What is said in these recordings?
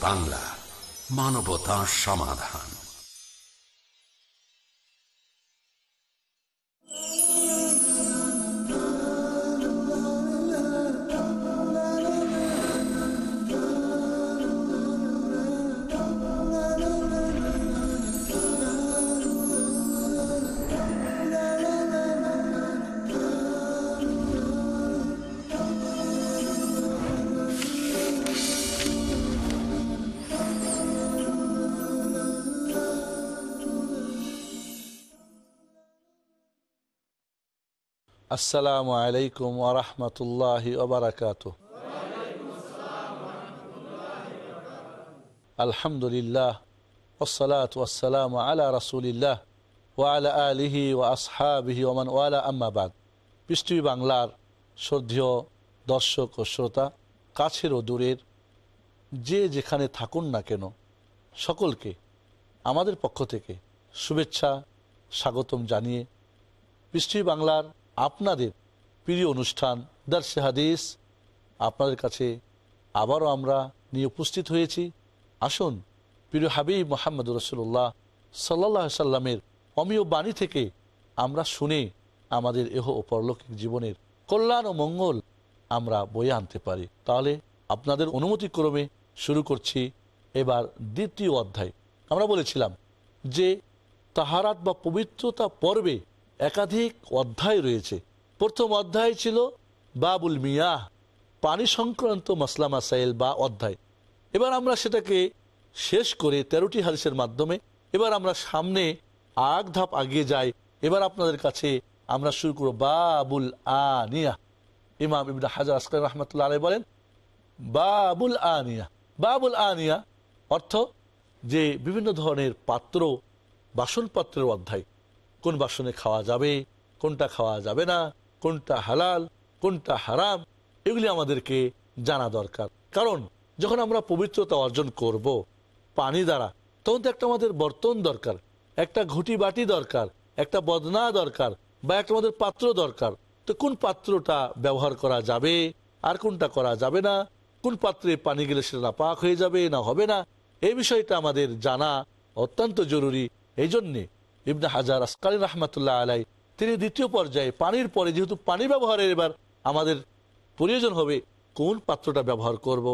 বাংলা মানবতা সমাধান। আসসালামু আলাইকুম ওরহমতুল্লাহ ওবরাকাত আলহামদুলিল্লাহ ওসলাত ওসালাম আলা রসুলিল্লাহ ওয়ালা আলিহি ও আসহাবিহি ওমান ওয়ালা আম্মাবাদ পৃষ্ঠী বাংলার শ্রদ্ধেয় দর্শক ও শ্রোতা, কাছের ও দূরের, যে যেখানে থাকুন না কেন, সকলকে আমাদের পক্ষ থেকে শুভেচ্ছা, স্বাগতম জানিয়ে পৃষ্ঠী বাংলার আপনাদের প্রিয় অনুষ্ঠান দার্সে হাদিস, আপনাদের কাছে আবারও আমরা নিয়ে উপস্থিত হয়েছি। আসুন, প্রিয় হাবিব মোহাম্মদ রসুল্লাহ সাল্লাহ সাল্লামের অমীয় বাণী থেকে আমরা শুনে আমাদের এহ ও পরলৌকিক জীবনের কল্যাণ ও মঙ্গল আমরা বয়ে আনতে পারি। তাহলে আপনাদের অনুমতি ক্রমে শুরু করছি এবার দ্বিতীয় অধ্যায়। আমরা বলেছিলাম যে তাহারাত বা পবিত্রতা পর্বে একাধিক অধ্যায় রয়েছে। প্রথম অধ্যায় ছিল বাবুল মিয়াহ, পানি সংক্রান্ত মাসলা মাসাইল বা অধ্যায়। এবার আমরা সেটাকে শেষ করে তেরোটি হাদিসের মাধ্যমে, এবার আমরা সামনে আগ ধাপ আগিয়ে যাই। এবার আপনাদের কাছে আমরা শুরু করব বাবুল আনিয়া ইমাম ইবনা হাজার আসকার রহমতুল্লাহ আলাই বলেন, বাবুল আনিয়া বাবুল আনিয়া অর্থ যে বিভিন্ন ধরনের পাত্র, বাসনপত্রের অধ্যায়। কোন বাসনে খাওয়া যাবে, কোনটা খাওয়া যাবে না, কোনটা হালাল, কোনটা হারাম, এগুলি আমাদেরকে জানা দরকার। কারণ, যখন আমরা পবিত্রতা অর্জন করব পানি দ্বারা, তখন তো একটা আমাদের বর্তন দরকার, একটা ঘুটি বাটি দরকার, একটা বদনা দরকার, বা একটা আমাদের পাত্র দরকার। তো কোন পাত্রটা ব্যবহার করা যাবে, আর কোনটা করা যাবে না, কোন পাত্রে পানি গেলে সেটা না পাক হয়ে যাবে না, হবে না, এই বিষয়টা আমাদের জানা অত্যন্ত জরুরি। এই জন্যে ইবনা হাজার আসকালী রহমতুল্লাহ আলাই তিনি দ্বিতীয় পর্যায়ে পানির পরে, যেহেতু পানি ব্যবহারের এবার আমাদের প্রয়োজন হবে, কোন পাত্রটা ব্যবহার করব,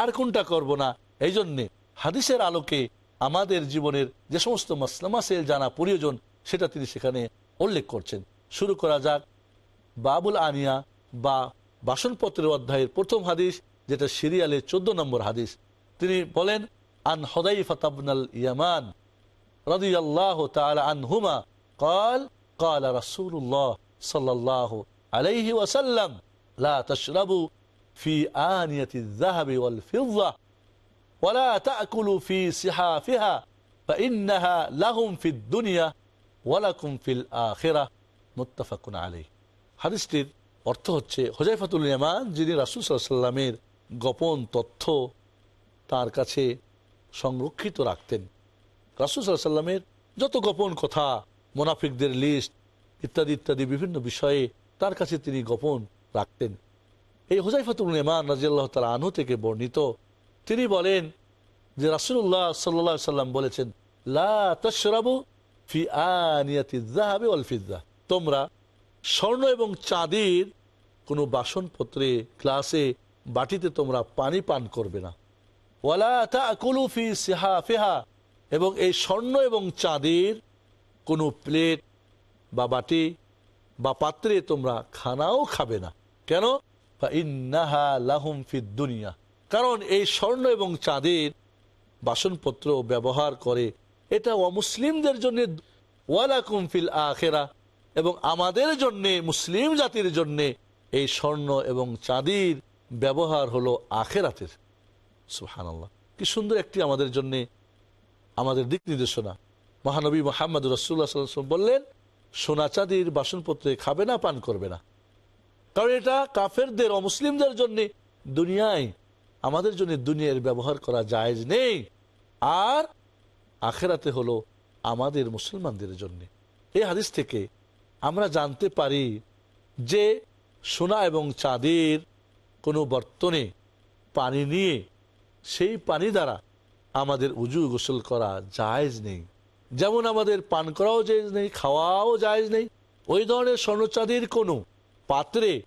আর কোনটা করব না এই জন্যে হাদিসের আলোকে আমাদের জীবনের যে সমস্ত মাসলামাসেল জানা প্রয়োজন, সেটা তিনি সেখানে উল্লেখ করছেন। শুরু করা যাক বাবুল আনিয়া বা বাসনপত্রের অধ্যায়ের প্রথম হাদিস, যেটা সিরিয়ালের চোদ্দ নম্বর হাদিস। তিনি বলেন, আন হদাই ফতাবনাল ইয়ামান رضي الله تعالى عنهما قال قال رسول الله صلى الله عليه وسلم لا تشربوا في آنية الذهب والفضة ولا تأكلوا في سحافها فإنها لهم في الدنيا ولكم في الآخرة متفق عليه হাদিসটির অর্থ হচ্ছে হোজাইফাতুল ইমান যিনি রাসুল সাল্লামের গোপন তথ্য তার কাছে সংরক্ষিত রাখতেন রাসুল সাল্লামের যত গোপন কথা, মোনাফিকদের লিস্ট ইত্যাদি ইত্যাদি বিভিন্ন বিষয়ে তার কাছে তিনি গোপন রাখতেন। এই হুজাইফাতুল ইমান রাজিয়াল্লাহ তালা আনহু থেকে বর্ণিত, তিনি বলেন যে রাসুল্লাহ সাল্লা সাল্লাম বলেছেন ফি তোমরা স্বর্ণ এবং চাঁদির কোনো বাসনপত্রে গ্লাসে বাটিতে তোমরা পানি পান করবে না ওয়ালা তা ফি সিহা ফেহা এবং এই স্বর্ণ এবং চাঁদের কোনো প্লেট বা বাটি বা পাত্রে তোমরা খানাও খাবে না। কেন? ইন্নাহা লাহুম ফিদ দুনিয়া। কারণ এই স্বর্ণ এবং চাঁদের বাসনপত্র ব্যবহার করে এটা অমুসলিমদের জন্য ওয়ালাকুম ফিল আখেরা এবং আমাদের জন্যে, মুসলিম জাতির জন্যে এই স্বর্ণ এবং চাঁদির ব্যবহার হলো আখেরাতের। সুহান কি সুন্দর একটি আমাদের জন্যে আমাদের দিক নির্দেশনা। মহানবী মোহাম্মদ রসুল্লাহ বললেন, সোনা চাঁদির বাসনপত্রে খাবে না, পান করবে না। কারণ এটা কাফেরদের, অমুসলিমদের জন্য দুনিয়ায়, আমাদের জন্য দুনিয়ার ব্যবহার করা জায়েজ নেই। আর আখেরাতে হলো আমাদের মুসলমানদের জন্য। এই হাদিস থেকে আমরা জানতে পারি যে সোনা এবং চাঁদের কোনো বর্তনে পানি নিয়ে, সেই পানি দ্বারা আমাদের উজু গোসল করা জায়েজ নেই। যেমন আমাদের পান করাও জায়েজ নেই, খাওয়াও জায়েজ নেই। ওই ধরনের স্বর্ণচাঁদির কোনো পাত্রে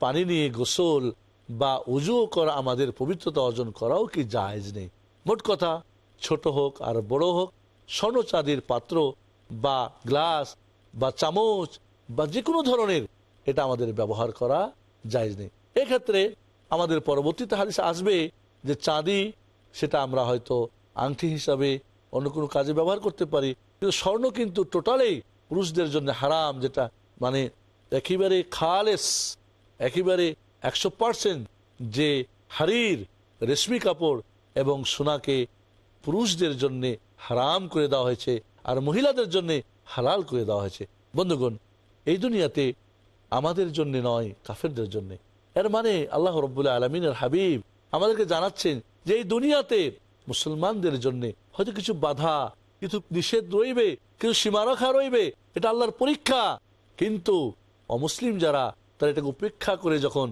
পানি নিয়ে গোসল বা উজু করা আমাদের পবিত্রতা অর্জন করাও কি জায়েজ নেই? মোট কথা, ছোট হোক আর বড় হোক, স্বর্ণচাঁদির পাত্র বা গ্লাস বা চামচ বা যে কোনো ধরনের এটা আমাদের ব্যবহার করা জায়েজ নেই। এক্ষেত্রে আমাদের পরবর্তীতে হাদিস আসবে যে চাঁদি সেটা আমরা হয়তো আংটি হিসাবে অন্য কোনো কাজে ব্যবহার করতে পারি। কিন্তু স্বর্ণ কিন্তু টোটালেই পুরুষদের জন্য হারাম, যেটা মানে একেবারে খালেস, একেবারে একশো পার্সেন্ট যে হারির রেশমি কাপড় এবং সোনাকে পুরুষদের জন্য হারাম করে দেওয়া হয়েছে আর মহিলাদের জন্য হালাল করে দেওয়া হয়েছে। বন্ধুগণ, এই দুনিয়াতে আমাদের জন্য নয়, কাফেরদের জন্য। এর মানে আল্লাহ রব্বুল্লাহ আলমিনের হাবিব আমাদেরকে জানাচ্ছেন যে এই দুনিয়াতে মুসলমানদের জন্য হয়তো কিছু বাধা, কিছু নিষেধ রইবে, কিছু সীমারেখা রইবে, এটা আল্লাহর পরীক্ষা। কিন্তু অমুসলিম যারা, তারা এটাকে উপেক্ষা করে যখন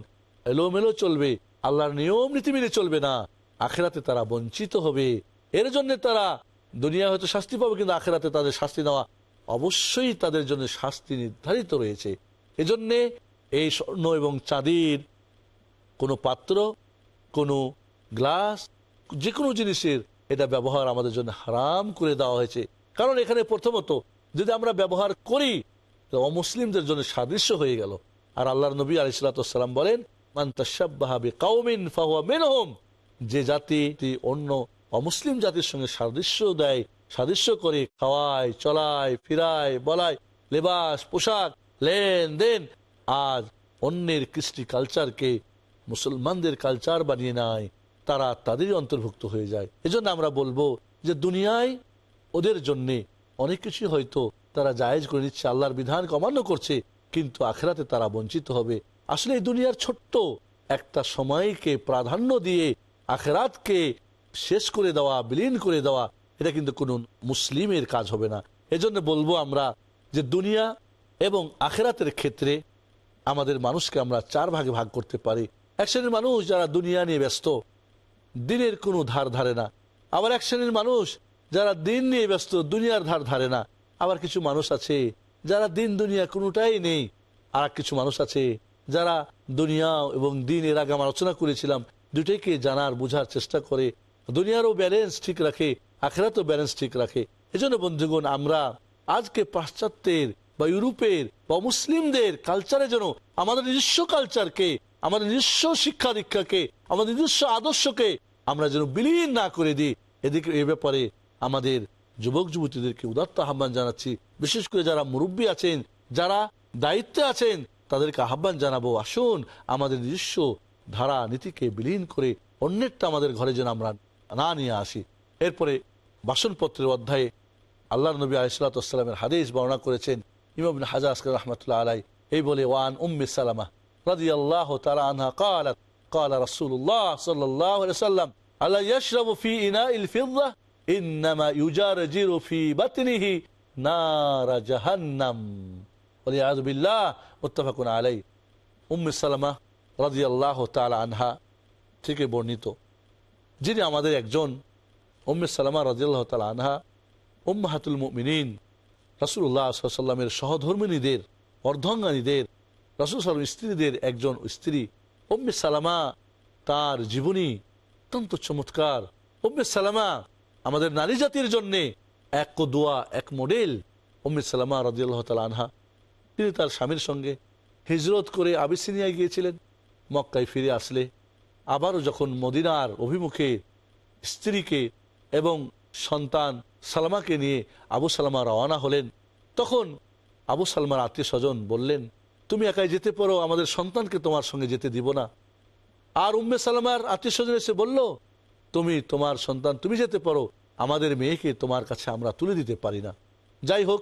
এলোমেলো চলবে, আল্লাহর নিয়ম নীতি মেনে চলবে না, আখেরাতে তারা বঞ্চিত হবে। এর জন্য তারা দুনিয়া হয়তো শাস্তি পাবে, কিন্তু আখেরাতে তাদের শাস্তি নেওয়া অবশ্যই তাদের জন্য শাস্তি নির্ধারিত রয়েছে। এজন্যে এই স্বর্ণ এবং চাঁদির কোনো পাত্র, কোনো গ্লাস যে কোনো জিনিসের এটা ব্যবহার আমাদের জন্য হারাম করে দেওয়া হয়েছে। কারণ এখানে প্রথমত, যদি আমরা ব্যবহার করি, তো অমুসলিমদের জন্য সাদৃশ্য হয়ে গেল। আর আল্লাহর নবী আলিসাল্লাম বলেন কাউমিন যে জাতি অন্য অমুসলিম জাতির সঙ্গে সাদৃশ্য দেয়, সাদৃশ্য করে খাওয়ায়, চলায়, ফিরায়, বলায়, লেবাস, পোশাক, লেনদেন আজ অন্যের কৃষ্টি কালচারকে মুসলমানদের কালচার বানিয়ে নেয়। তারা তাদেরই অন্তর্ভুক্ত হয়ে যায়। এজন্য আমরা বলব যে দুনিয়ায় ওদের জন্যে অনেক কিছু হয়তো তারা জায়েজ করে নিচ্ছে, আল্লাহর বিধানকে অমান্য করছে, কিন্তু আখেরাতে তারা বঞ্চিত হবে। আসলে এই দুনিয়ার ছোট্ট একটা সময়কে প্রাধান্য দিয়ে আখেরাতকে শেষ করে দেওয়া, বিলীন করে দেওয়া, এটা কিন্তু কোনো মুসলিমের কাজ হবে না। এজন্য বলব আমরা যে দুনিয়া এবং আখেরাতের ক্ষেত্রে আমাদের মানুষকে আমরা চার ভাগে ভাগ করতে পারি। এক শ্রেণির মানুষ যারা দুনিয়া নিয়ে ব্যস্ত দিনের কোনো ধার ধারে না। আবার এক শ্রেণির মানুষ যারা দিন নিয়ে ব্যস্ত, দুনিয়ার ধার ধারে না। আবার কিছু মানুষ আছে যারা দিন দুনিয়া কোনোটাই নেই। আর কিছু মানুষ আছে যারা দুনিয়া এবং দিন এর আগে আমরা আলোচনা করেছিলাম দুটাইকে জানার, বোঝার চেষ্টা করে। দুনিয়ারও ব্যালেন্স ঠিক রাখে, আখেরাতও ব্যালেন্স ঠিক রাখে। এজন্য বন্ধুগণ, আমরা আজকে পাশ্চাত্যের বা ইউরোপের বা মুসলিমদের কালচারে যেন আমাদের নিজস্ব কালচারকে আমাদের নিজস্ব শিক্ষা দীক্ষাকে আমাদের নিজস্ব আদর্শকে আমরা যেন বিলীন না করে দিই। এদিকে এ ব্যাপারে আমাদের যুবক, যুবতীদেরকে উদাত্ত আহ্বান জানাচ্ছি। বিশেষ করে যারা মুরব্বী আছেন, যারা দায়িত্বে আছেন, তাদেরকে আহ্বান জানাব। আসুন, আমাদের নিজস্ব ধারা, নীতিকে বিলীন করে অন্যেরটা আমাদের ঘরে যেন আমরা না নিয়ে আসি। এরপরে বাসনপত্রের অধ্যায়ে আল্লাহ নবী আলিসালাতামের হাদিস বর্ণনা করেছেন। ইমাবিন হাজাজ রহমতুল্লাহ আলাই এই বলে ওয়ান উম্মে সালামা রাজি আল্লাহ তারা আনহা, কালাত قال رسول الله صلى الله عليه وسلم ألا يشرب في إناء الفضة إنما يجارجر في بطنه نار جهنم والعياذ بالله متفق عليه উম্ম সালামা রাজি আল্লাহ তালা আনহা থেকে বর্ণিত যিনি আমাদের একজন উম্মে সালামা রাজিয়াল্লাহ তালা আনহা উম্মাহাতুল মিনীন রাসুল্লাহ সাল্লামের সহধর্মিনীদের অর্ধঙ্গানীদের রাসুল সাল্লাম স্ত্রীদের একজন স্ত্রী উম্মে সালামা তার জীবনী অত্যন্ত চমৎকার। উম্মে সালামা আমাদের নারী জাতির জন্যে এক দোয়া, এক মডেল। উম্মে সালামা রাজিয়াল্লাহ তালা আনহা, তিনি তার স্বামীর সঙ্গে হিজরত করে আবিসিনিয়ায় গিয়েছিলেন। মক্কায় ফিরে আসলে, আবারও যখন মদিনার অভিমুখে স্ত্রীকে এবং সন্তান সালমাকে নিয়ে আবু সালামা রওনা হলেন, তখন আবু সালমার আত্মীয় স্বজন বললেন তুমি একাই যেতে পারো, আমাদের সন্তানকে তোমার সঙ্গে যেতে দিব না। আর উম্মে সালামার আত্মীয় স্বজন এসে বলল, তুমি তোমার সন্তান, তুমি যেতে পারো, আমাদের মেয়েকে তোমার কাছে আমরা তুলে দিতে পারি না। যাই হোক,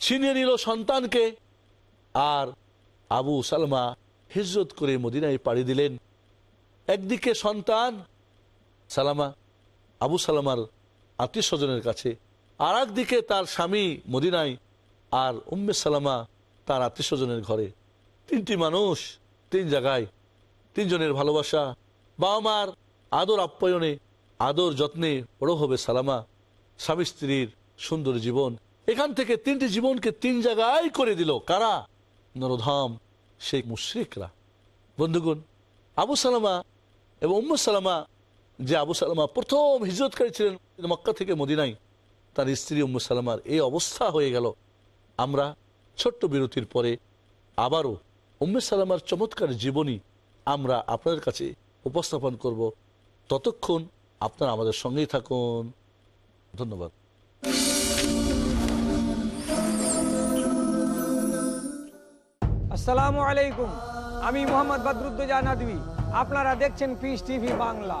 ছিনিয়ে নিল সন্তানকে আর আবু সালমা হিজরত করে মদিনায় পাড়ি দিলেন। একদিকে সন্তান সালামা, আবু সালামার আত্মীয় স্বজনের কাছে আর একদিকে তার স্বামী মদিনায় আর উম্মে সালামা তার আত্মীয় স্বজনের ঘরে। তিনটি মানুষ, তিন জায়গায়, তিনজনের ভালোবাসা বাবা মার আদর আপ্যায়নে, আদর যত্নে বড় হবে সালামা, স্বামী স্ত্রীর সুন্দর জীবন। এখান থেকে তিনটি জীবনকে তিন জায়গায় করে দিল। কারা? নরধাম শেখ মুশ্রিকরা। বন্ধুগণ, আবু সালামা এবং উম্মু সালামা, যে আবু সালামা প্রথম হিজরতকারী ছিলেন মক্কা থেকে মদিনাই তার স্ত্রী উম্মু সালামার এই অবস্থা হয়ে গেল। আমরা ছোট্ট বিরতির পরে আবারও উম্মে সালামার চমৎকার জীবনী আমরা আপনাদের কাছে উপস্থাপন করব। ততক্ষণ আপনারা আমাদের সঙ্গেই থাকুন। ধন্যবাদ। আসসালামু আলাইকুম। আমি মোহাম্মদ বদরুদ্দোজা নদী আপনারা দেখছেন পিস টিভি বাংলা।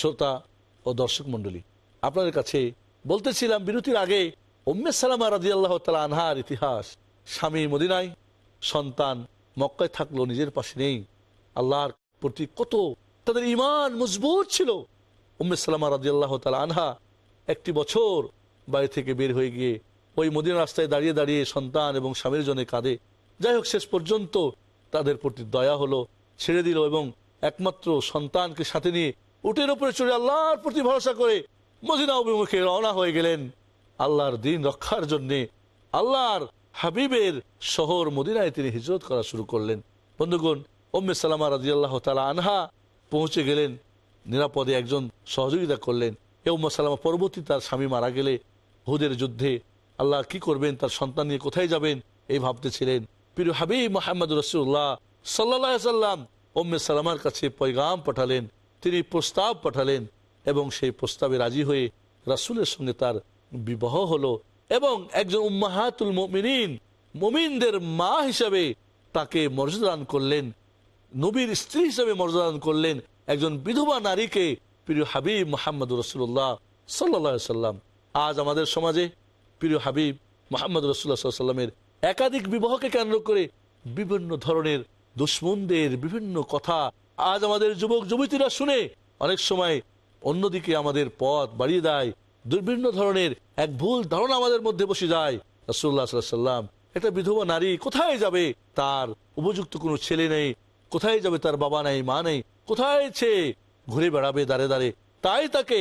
শ্রোতা ও দর্শক মন্ডলী আপনাদের কাছে বলতেছিলাম বিরতির আগে, উম্মে সালামা রাজি আল্লাহ তালা আনহার ইতিহাস। স্বামী মদিনায়, সন্তান মক্কায় থাকল, নিজের পাশে নেই। আল্লাহর প্রতি কত তাদের ইমান মজবুত ছিল। উম্মে সালামা রাজি আল্লাহ তালা আনহা একটি বছর বাড়ি থেকে বের হয়ে গিয়ে ওই মদিনা রাস্তায় দাঁড়িয়ে দাঁড়িয়ে সন্তান এবং স্বামীর জন্য কাঁদে। যাই হোক, শেষ পর্যন্ত তাদের প্রতি দয়া হলো, ছেড়ে দিল এবং একমাত্র সন্তানকে সাথে নিয়ে উটের উপরে চড়ে আল্লাহর প্রতি ভরসা করে মদিনা অভিমুখে রওনা হয়ে গেলেন। আল্লাহর দিন রক্ষার জন্যে আল্লাহর হাবিবের শহর মদিনায় তিনি হিজরত করা শুরু করলেন। বন্ধুগণ ওম্মে সালামা রাজি আল্লাহ তালা আনহা পৌঁছে গেলেন, নিরাপদে একজন সহযোগিতা করলেন। এ উম্মা সালামা পরবর্তী তার স্বামী মারা গেলে হুদের যুদ্ধে আল্লাহ কি করবেন, তার সন্তান নিয়ে কোথায় যাবেন, এই ভাবতেছিলেন। পিরু হাবিব মোহাম্মদ রসুল্লাহ সাল্লাহ সাল্লাম ওম্মে সালামার কাছে পয়গাম পাঠালেন। তিনি প্রস্তাব পাঠালেন এবং সেই প্রস্তাবে রাজি হয়ে রাসুলের সঙ্গে তার বিবাহ হলো এবং একজন উম্মাহাতুল মমিনিন, মমিনদের মা হিসাবে তাকে মর্যাদা দান করলেন, নবীর স্ত্রী হিসাবে মর্যাদা দান করলেন একজন বিধবা নারীকে, প্রিয় হাবিব মোহাম্মদ রসুল্লাহ সাল্লা সাল্লাম। আজ আমাদের সমাজে প্রিয় হাবিব মোহাম্মদ রসুল্লাহ সাল্লামের একাধিক বিবাহকে কেন্দ্র করে বিভিন্ন ধরনের দুশ্মনদের বিভিন্ন কথা আজ আমাদের যুবক যুবতীরা শুনে অনেক সময় অন্যদিকে আমাদের পথ বাড়িয়ে দেয়, বিভিন্ন ধরনের এক ভুল ধারণা আমাদের মধ্যে বসে যায়। রসুল্লাহ একটা বিধবা নারী কোথায় যাবে? তার উপযুক্ত কোনো ছেলে নেই। কোথায় যাবে তার বাবা নেই, মা নেই? কোথায় সে ঘুরে বেড়াবে দাঁড়ে দাঁড়ে তাই তাকে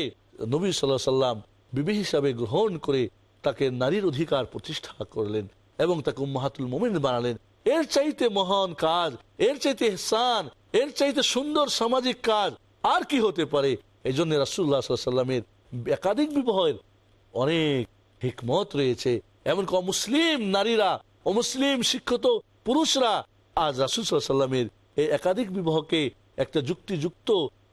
নবী সাল্লাহ সাল্লাম বিবি হিসাবে গ্রহণ করে তাকে নারীর অধিকার প্রতিষ্ঠা করলেন এবং তাকে উম্মাহাতুল মোমিন বানালেন। এর চাইতে মহান কাজ, এর চাইতে হেসান এর চাইতে সুন্দর সামাজিক কাজ আর কি হতে পারে? এই জন্য রাসুল্লাহ সাল্লামের একাধিক বিবাহের অনেক হিকমত রয়েছে। এমনকি মুসলিম নারীরা অমুসলিম শিক্ষিত পুরুষরা আজ রাসুল সাল্লামের এই একাধিক বিবাহকে একটা যুক্তিযুক্ত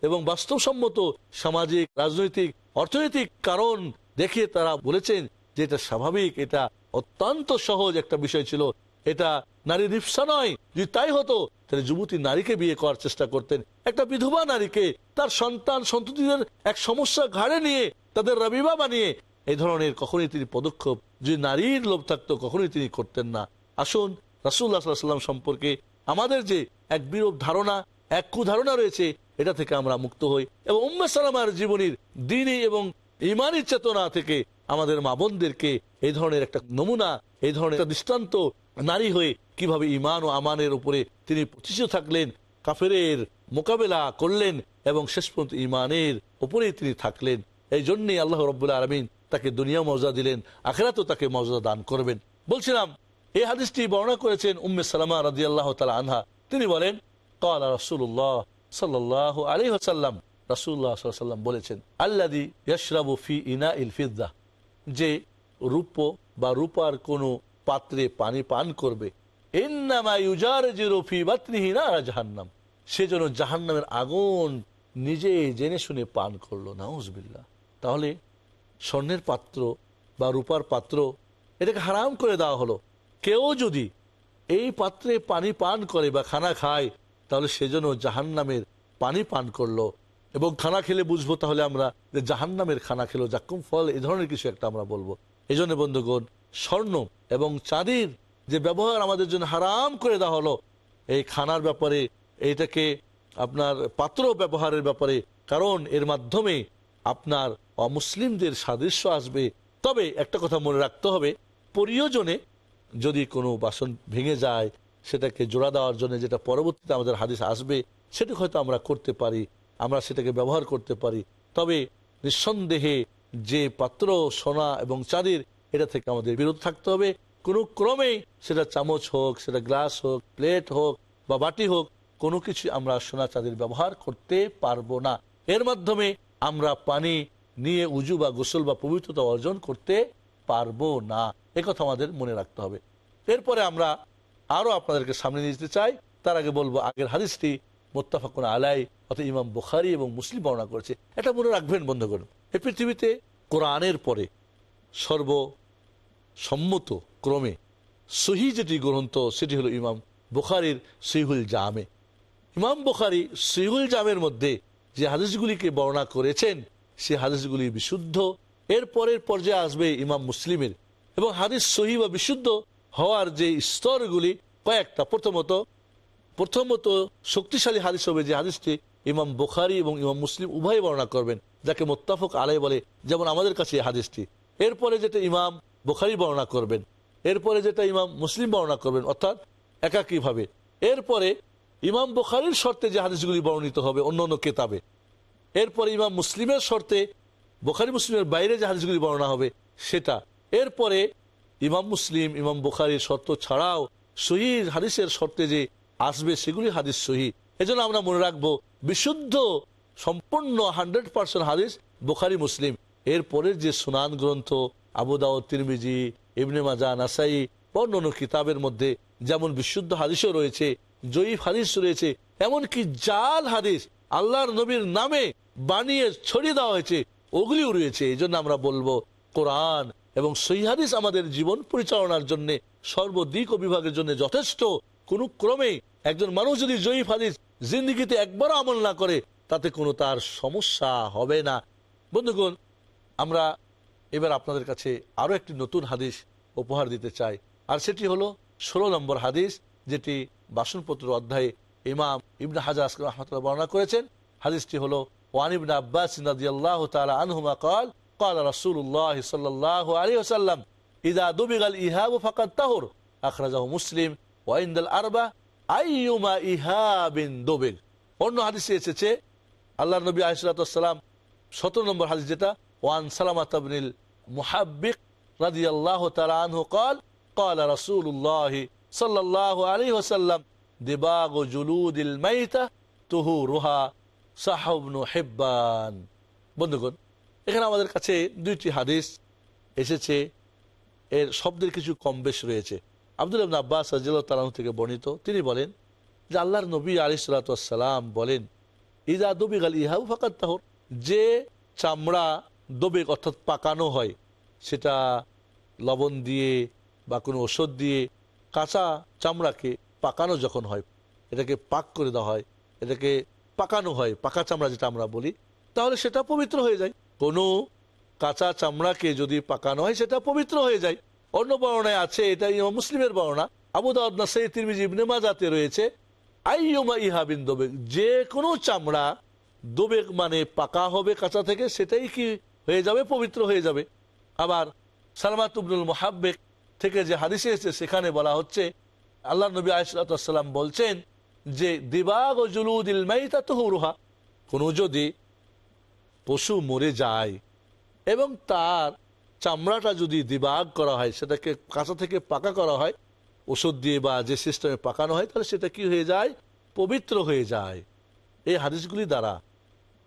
এবং বাস্তবসম্মত সামাজিক, রাজনৈতিক, অর্থনৈতিক কারণ দেখে তারা বলেছেন যে এটা স্বাভাবিক, এটা অত্যন্ত সহজ একটা বিষয় ছিল। এটা নারীর রিপসা নয়। যদি তাই হতো, তাহলে যুবতী নারীকে বিয়ে করার চেষ্টা করতেন। একটা বিধবা নারীকে তার সন্তান, সন্ততিদের এক সমস্যা ঘাড়ে নিয়ে তাদের রবিবা বানিয়ে এই ধরনের কখনই তিনি পদক্ষেপ যদি নারীর লোভ থাকতো কখনই তিনি করতেন না। আসুন রাসুল্লাহ সাল্লাম সম্পর্কে আমাদের যে এক বিরূপ ধারণা, এক কুধারণা রয়েছে, এটা থেকে আমরা মুক্ত হই এবং উম্মে সালামার জীবনীর দিনই এবং ইমানি চেতনা থেকে আমাদের মা বোনদেরকে এই ধরনের একটা নমুনা এই ধরনের দৃষ্টান্ত নারী হয়ে কীভাবে ইমান ও আমানের উপরে তিনি প্রতিষ্ঠিত থাকলেন, কাফেরের মোকাবেলা করলেন এবং শেষ পর্যন্ত ইমানের উপরেই তিনি থাকলেন। এই জন্যই আল্লাহ রব্বুল্লাহ আলমিন তাকে দুনিয়া মর্যাদা দিলেন, আখেরাতেও তাকে মর্যাদা দান করবেন। বলছিলাম, এই হাদিসটি বর্ণনা করেছেন উম্মে সালামা রাজি আল্লাহ তালা আনহা। তিনি বলেন কালা রসুল্লাহ সাল্লাহ আলী হাসাল্লাম রাসুল্লাহ সাল্লাম বলেছেন আল্লাদি ইয়াশরাবু ফি ইনা ইল ফিদ্দা যে রূপ বা রূপার কোনো পাত্রে পানি পান করবে। জাহান্নাম। সে যেন জাহান্নামের আগুন নিজে জেনে শুনে পান করল নাউজবিল্লা তাহলে স্বর্ণের পাত্র বা রূপার পাত্র এটাকে হারাম করে দেওয়া হলো। কেউ যদি এই পাত্রে পানি পান করে বা খানা খায়, তাহলে সেজন্য জাহান্নামের পানি পান করল। এবং খানা খেলে বুঝব তাহলে আমরা যে জাহান্নামের খানা খেলো জাক্কুম ফল এই ধরনের কিছু একটা আমরা বলব। এই জন্য বন্ধুগণ স্বর্ণ এবং চাঁদির যে ব্যবহার আমাদের জন্য হারাম করে দেওয়া হলো, এই খানার ব্যাপারে, এইটাকে আপনার পাত্র ব্যবহারের ব্যাপারে, কারণ এর মাধ্যমে আপনার অমুসলিমদের সাদৃশ্য আসবে। তবে একটা কথা মনে রাখতে হবে, প্রিয়জনে যদি কোনো বাসন ভেঙে যায়, সেটাকে জোড়া দেওয়ার জন্য যেটা পরবর্তীতে আমাদের হাদিস আসবে সেটা হয়তো আমরা করতে পারি, আমরা সেটাকে ব্যবহার করতে পারি। তবে নিঃসন্দেহে যে পাত্র, সোনা এবং চাঁদির এটা থেকে আমাদের বিরত থাকতে হবে। কোনো ক্রমেই সেটা চামচ হোক, সেটা গ্লাস হোক, প্লেট হোক বা বাটি হোক, কোনো কিছু আমরা সোনা চাঁদির ব্যবহার করতে পারব না। এর মাধ্যমে আমরা পানি নিয়ে উজু বা গোসল বা পবিত্রতা অর্জন করতে পারব না। কথা আমাদের মনে রাখতে হবে। এরপরে আমরা আরও আপনাদেরকে সামনে নিয়ে যেতে চাই। তার আগে বলব, আগের হাদিসটি মোত্তাফাকুন আলাই অর্থাৎ ইমাম বুখারি এবং মুসলিম বর্ণনা করেছে। এটা মনে রাখবেন বন্ধুগণ এই পৃথিবীতে কোরআনের পরে সর্ব সম্মত ক্রমে। সহি যেটি গ্রন্থ, সেটি হলো ইমাম বুখারির সহিহুল জামে। ইমাম বুখারি সহিহুল জামের মধ্যে যে হাদিসগুলিকে বর্ণনা করেছেন, সে হাদিসগুলি বিশুদ্ধ। এর পরের পর্যায়ে আসবে ইমাম মুসলিমের। এবং হাদিস সহি বা বিশুদ্ধ হওয়ার যে স্তরগুলি কয়েকটা। প্রথমত প্রথমত শক্তিশালী হাদিস হবে যে হাদিসটি ইমাম বুখারি এবং ইমাম মুসলিম উভয় বর্ণনা করবেন, যাকে মোত্তাফক আলাই বলে। যেমন আমাদের কাছে হাদিসটি। এরপরে যেটা ইমাম বুখারি বর্ণনা করবেন, এরপরে যেটা ইমাম মুসলিম বর্ণনা করবেন, অর্থাৎ একাকীভাবে। এরপরে ইমাম বুখারির শর্তে যে হাদিসগুলি বর্ণিত হবে অন্য অন্য কেতাবে, এরপরে ইমাম মুসলিমের শর্তে বোখারি মুসলিমের বাইরে যে হাদিসগুলি বর্ণনা হবে সেটা। এরপরে ইমাম মুসলিম, ইমাম বুখারির শর্ত ছাড়াও সহি হাদিসের শর্তে যে আসবে সেগুলি হাদিস সহি। এজন্য আমরা মনে রাখব, বিশুদ্ধ, সম্পূর্ণ, হান্ড্রেড পার্সেন্ট হাদিস বুখারি, মুসলিম। এরপরের যে সুনান গ্রন্থ আবুদাউ তিরমিজি, ইবনে মাজা, নাসাই অন্যান্য কিতাবের মধ্যে যেমন বিশুদ্ধ হাদিসও রয়েছে, জয়ীফ হাদিস রয়েছে, এমনকি জাল হাদিস আল্লাহর নবীর নামে বানিয়ে ছড়িয়ে দেওয়া হয়েছে, ওগুলিও রয়েছে। এই আমরা বলব, কোরআন এবং সহি হাদিস আমাদের জীবন পরিচালনার জন্য সর্বদিক ও বিভাগের জন্য যথেষ্ট। কোন ক্রমে একজন মানুষ যদি জয়ীফ হাদিস জিন্দিগিতে একবারও আমল না করে, তাতে কোনো তার সমস্যা হবে না। বন্ধুগণ আমরা এবার আপনাদের কাছে আরো একটি নতুন হাদিস উপহার দিতে চাই আর সেটি হলো ষোলো নম্বর হাদিস যেটি বাসনপত্র অধ্যায়ে ইমাম ইবনা হাজার রহমতুল্লাহ বর্ণনা করেছেন হাদিসটি হলো ওয়ান ইবনা আব্বাস রাদিয়াল্লাহু তাআলা আনহুমা قال قال رسول الله صلى الله عليه وسلم اذا دبغ الايهاب فقد طهر اخرجه مسلم وعند الاربع ايما ايهاب دبغ অন্য হাদিসে এসেছে আল্লাহর নবী আলাইহিসসালাম 17 নম্বর হাদিস যেটা ওয়ান সালামাত আবনিল মুহাব্বিক রাজি আল্লাহ কল কল রসুল্লাহ সাল্লাহ আলী ওসাল্লাম দিবাগ জুলুদিল মাইতা তুহু রুহা সাহবনু হেব্বান বন্ধুগণ, এখানে আমাদের কাছে দুইটি হাদিস এসেছে। এর শব্দের কিছু কম বেশ রয়েছে। আব্দুল আব্বাস রাজিল থেকে বর্ণিত। তিনি বলেন যে আল্লাহর নবী আলী সালাতাম বলেন, ইদা দুবি গাল ইহাউ ফাকাত যে চামড়া দবেক অর্থাৎ পাকানো হয়, সেটা লবণ দিয়ে বা কোনো ওষুধ দিয়ে কাঁচা চামড়াকে পাকানো যখন হয়, এটাকে পাক করে দেওয়া হয়, এটাকে পাকানো হয়, পাকা চামড়া যেটা আমরা বলি, তাহলে সেটা পবিত্র হয়ে যায়। কোনো কাঁচা চামড়াকে যদি পাকানো হয়, সেটা পবিত্র হয়ে যায়। অন্য বর্ণায় আছে, এটা মুসলিমের বর্ণনা। আবু দাউদ নাসাই তিরমিজি, ইবনে মাজাতে রয়েছে, আইয়ুমা ইহাবিন দোবেক যে কোনো চামড়া দোবেক মানে পাকা হবে কাঁচা থেকে, সেটাই কি হয়ে যাবে, পবিত্র হয়ে যাবে। আবার সালমাত ইবনুল মোহাব্বেক থেকে যে হাদিসে এসেছে, সেখানে বলা হচ্ছে আল্লাহ নবী আসালাম বলছেন যে, দিবাগ ও জুলুদিল মাইতা তহুরুহা, কোনো যদি পশু মরে যায় এবং তার চামড়াটা যদি দিবাগ করা হয়, সেটাকে কাঁচা থেকে পাকা করা হয়, ওষুধ দিয়ে বা যে সিস্টেমে পাকানো হয়, তাহলে সেটা কি হয়ে যায়? পবিত্র হয়ে যায়। এই হাদিসগুলি দ্বারা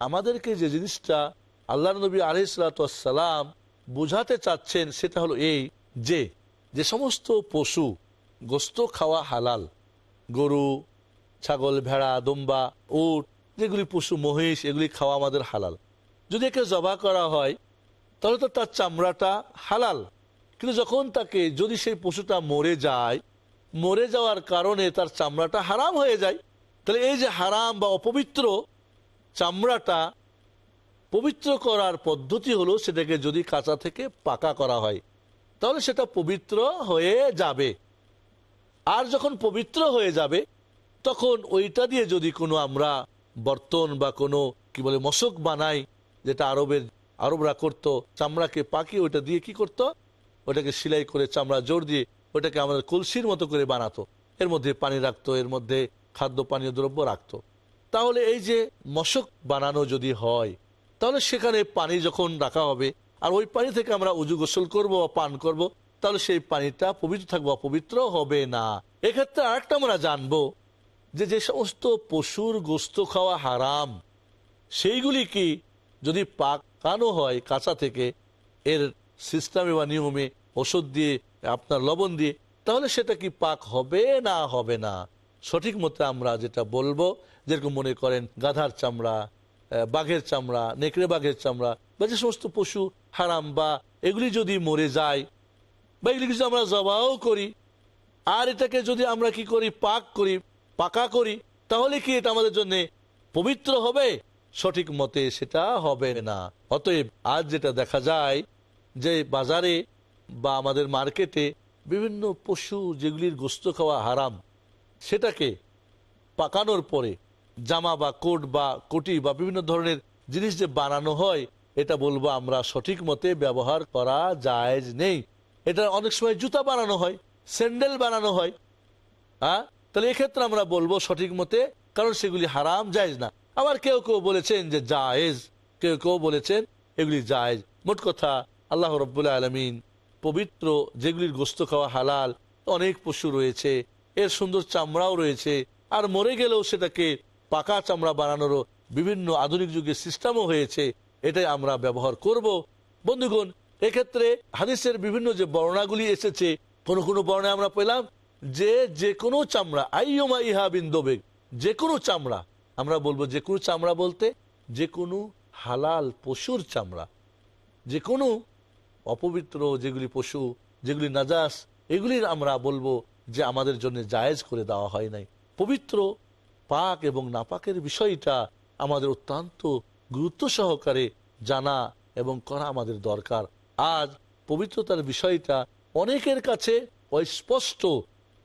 আমাদেরকে যে জিনিসটা আল্লাহ নবী আলহিসাল্লাম বুঝাতে চাচ্ছেন সেটা হলো এই যে যে সমস্ত পশু গোস্ত খাওয়া হালাল, গরু, ছাগল, ভেড়া, দম্বা, উট, যেগুলি পশু মহিষ, এগুলি খাওয়া আমাদের হালাল। যদি একে জবা করা হয়, তাহলে তো তার চামড়াটা হালাল। কিন্তু যখন তাকে, যদি সেই পশুটা মরে যায়, মরে যাওয়ার কারণে তার চামড়াটা হারাম হয়ে যায়, তাহলে এই যে হারাম বা অপবিত্র চামড়াটা পবিত্র করার পদ্ধতি হলো সেটাকে যদি কাঁচা থেকে পাকা করা হয়, তাহলে সেটা পবিত্র হয়ে যাবে। আর যখন পবিত্র হয়ে যাবে, তখন ওইটা দিয়ে যদি কোনো আমরা বর্তন বা কোনো, কি বলে, মশক বানাই, যেটা আরবের, আরবরা করত, চামড়াকে পাকিয়ে ওইটা দিয়ে কি করত? ওটাকে সেলাই করে চামড়া জোর দিয়ে ওটাকে আমাদের কলসির মতো করে বানাতো। এর মধ্যে পানি রাখতো, এর মধ্যে খাদ্য পানীয় দ্রব্য রাখতো। তাহলে এই যে মশক বানানো যদি হয় তাহলে সেখানে পানি যখন রাখা হবে, আর ওই পানি থেকে আমরা উজু গোসল করব বা পান করব, তাহলে সেই পানিটা পবিত্র থাকব অপবিত্র হবে না। এক্ষেত্রে আরেকটা আমরা জানব যে যে সমস্ত পশুর গোস্ত খাওয়া হারাম, সেইগুলি কি যদি পাকানো হয় কাঁচা থেকে, এর সিস্টেমে বা নিয়মে ওষুধ দিয়ে, আপনার লবণ দিয়ে, তাহলে সেটা কি পাক হবে না হবে না? সঠিক মতে আমরা যেটা বলব, যেরকম মনে করেন গাধার চামড়া বাঘের চামড়া, নেকড়ে বাঘের চামড়া বা যে সমস্ত পশু, হারাম বা এগুলি যদি মরে যায়, বা এগুলি যদি আমরা জবাও করি, আর এটাকে যদি আমরা কি করি, পাক করি, পাকা করি, তাহলে কি এটা আমাদের জন্য পবিত্র হবে? সঠিক মতে সেটা হবে না। অতএব আজ যেটা দেখা যায় যে বাজারে বা আমাদের মার্কেটে বিভিন্ন পশু যেগুলির গোস্ত খাওয়া হারাম, সেটাকে পাকানোর পরে জামা বা কোট বা কোটি বা বিভিন্ন ধরনের জিনিস যে বানানো হয়, এটা বলব আমরা সঠিক মতে ব্যবহার করা জায়েজ নেই। এটা অনেক সময় জুতা বানানো হয়, স্যান্ডেল বানানো হয় হ্যাঁ? তাহলে এক্ষেত্রে আমরা বলব সঠিক মতে কারণ সেগুলি হারাম, জায়েজ না। আবার কেউ কেউ বলেছেন যে জায়েজ, কেউ কেউ বলেছেন এগুলি জায়েজ। মোট কথা, আল্লাহ রব্বুল্লাহ আলমিন পবিত্র যেগুলির গোস্ত খাওয়া হালাল, অনেক পশু রয়েছে, এর সুন্দর চামড়াও রয়েছে, আর মরে গেলেও সেটাকে পাকা চামড়া বানানোরও বিভিন্ন আধুনিক যুগের সিস্টেমও হয়েছে। এটাই আমরা ব্যবহার করব। বন্ধুগণ, এক্ষেত্রে হাদিসের বিভিন্ন যে বর্ণাগুলি এসেছে, কোনো কোনো বর্ণায় আমরা পেলাম যে যে কোনো চামড়া, আইয়মা ইহা বিন্দবেগ যে কোনো চামড়া, আমরা বলব যে কোনো চামড়া বলতে যে কোনো হালাল পশুর চামড়া। যে কোনো অপবিত্র যেগুলি পশু, যেগুলি নাজাস, এগুলির আমরা বলব যে আমাদের জন্য জায়েজ করে দেওয়া হয় নাই। পবিত্র পাক এবং নাপাকের বিষয়টা আমাদের অত্যন্ত গুরুত্ব সহকারে জানা এবং করা আমাদের দরকার। আজ পবিত্রতার বিষয়টা অনেকের কাছে অস্পষ্ট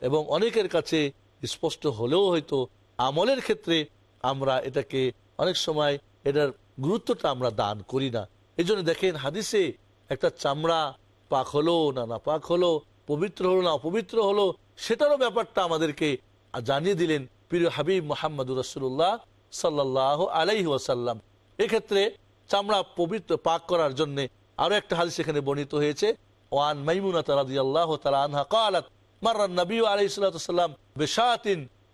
এবং অনেকের কাছে স্পষ্ট হলেও হয়তো আমলের ক্ষেত্রে আমরা এটাকে অনেক সময় এটার গুরুত্বটা আমরা দান করি না। এই দেখেন হাদিসে একটা চামড়া পাক হলো না না পাক হলো, পবিত্র হলো না অপবিত্র হলো, সেটারও ব্যাপারটা আমাদেরকে জানিয়ে দিলেন প্রিয় হাবিব মোহাম্মদ রসুল্লাহ সাল্লাহ আলাইহি ওয়াসাল্লাম এক্ষেত্রে চামড়া পবিত্র পাক করার জন্য আরো একটা হাদিস এখানে বর্ণিত হয়েছে ওয়ান মাইমুনা রাদিয়াল্লাহু তাআলা আনহা قالت مر النبي عليه الصلاه والسلام بشاة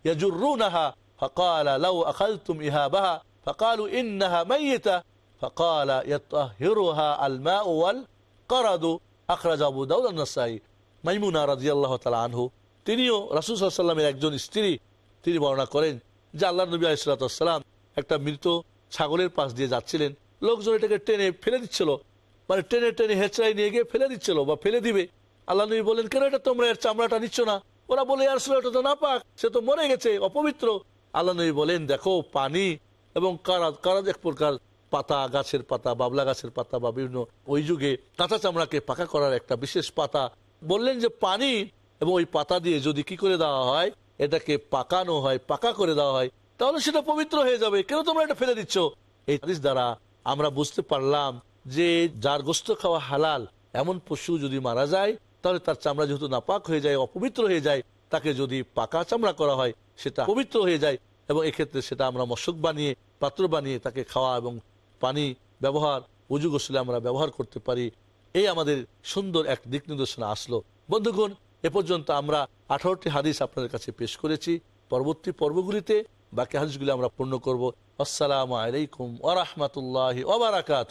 يجرونها فقال لو اخذتم اهابها فقالوا انها ميته فقال يطهرها الماء والقرد أخرج أبو داود النسائي মাইমুনা রাদিয়াল্লাহু তাআলা আনহু তিনিও রাসূল সাল্লাল্লাহু আলাইহি সাল্লামের একজন স্ত্রী তিনি বর্ণনা করেন যে আল্লাহ নবী আলাইহিস সালাম একটা মৃত ছাগলের পাশ দিয়ে যাচ্ছিলেন। লোকজন এটাকে টেনে ফেলে দিচ্ছিল। মানে টেনে টেনে হেঁচড়াই নিয়ে গিয়ে ফেলে দিচ্ছিল বা ফেলে দিবে। আল্লাহ নবী বলেন কেন এটা তোমরা এর চামড়াটা নিচ্ছ না? ওরা বলে আর এটা তো না পাক সে তো মরে গেছে, অপবিত্র। আল্লাহ নবী বলেন, দেখো, পানি এবং কারাজ কারাজ এক প্রকার পাতা, গাছের পাতা, বাবলা গাছের পাতা বা বিভিন্ন ওই যুগে কাঁচা চামড়াকে পাকা করার একটা বিশেষ পাতা। বললেন যে, পানি এবং ওই পাতা দিয়ে যদি কি করে দেওয়া হয় এটাকে পাকানো হয়, পাকা করে দেওয়া হয়, তাহলে সেটা পবিত্র হয়ে যাবে। কেন তোমরা এটা ফেলে দিচ্ছ? এই হাদিস দ্বারা আমরা বুঝতে পারলাম যে যার গোস্ত খাওয়া হালাল, এমন পশু যদি মারা যায়, তাহলে তার চামড়া যেহেতু নাপাক হয়ে যায়, অপবিত্র হয়ে যায়, তাকে যদি পাকা চামড়া করা হয়, সেটা পবিত্র হয়ে যায় এবং এক্ষেত্রে সেটা আমরা মশক বানিয়ে, পাত্র বানিয়ে তাকে খাওয়া এবং পানি ব্যবহার, উজু গোসলে আমরা ব্যবহার করতে পারি। এই আমাদের সুন্দর এক দিক নির্দেশনা আসলো। বন্ধুগণ এ পর্যন্ত আমরা আঠারোটি হাদিস আপনাদের কাছে পেশ করেছি। পরবর্তী পর্বগুলিতে বাকি হাদিসগুলি আমরা পূর্ণ করব। আসসালামু আলাইকুম ওরহমতুল্লাহ ওবরাকাত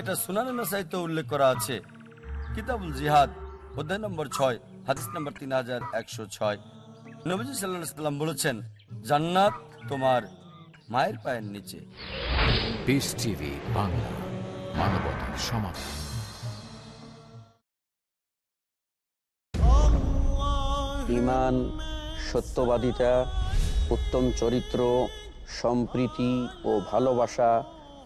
এটা সুনানে সাহিত্য উল্লেখ করা আছে। কিতাবুল জিহাদ অধ্যায় নম্বর ছয় হাদিস নম্বর তিন হাজার একশো ছয়। নবীজি সাল্লাহ সাল্লাম বলেছেন জান্নাত তোমার মায়ের পায়ের নিচে। পিস টিভি বাংলা মানবতার সমাধান ইমান সত্যবাদিতা উত্তম চরিত্র সম্প্রীতি ও ভালোবাসা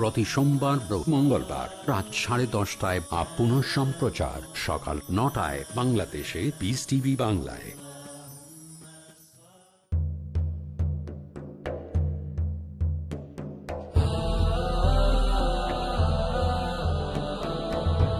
প্রতি সোমবার মঙ্গলবার রাত সাড়ে দশটায় বা পুনঃ সম্প্রচার সকাল নটায় বাংলাদেশে পিস টিভি বাংলায়।